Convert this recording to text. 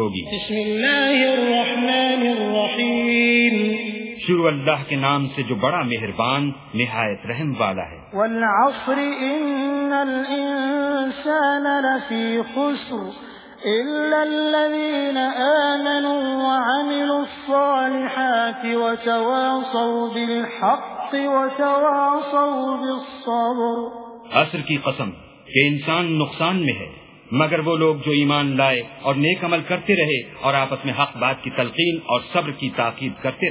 ہوگی۔ بسم اللہ الرحمن الرحیم شروع اللہ کے نام سے جو بڑا مہربان نہایت رحم والا ہے۔ والعصر ان الانسان لفی خسر إلا الذين آمنوا وعملوا الصالحات وتواصوا بالحق وتواصوا بالصبر۔ عصر کی قسم کہ انسان نقصان میں ہے۔ مگر وہ لوگ جو ایمان لائے اور نیک عمل کرتے رہے اور آپس میں حق بات کی تلقین اور صبر کی تاکید کرتے رہے۔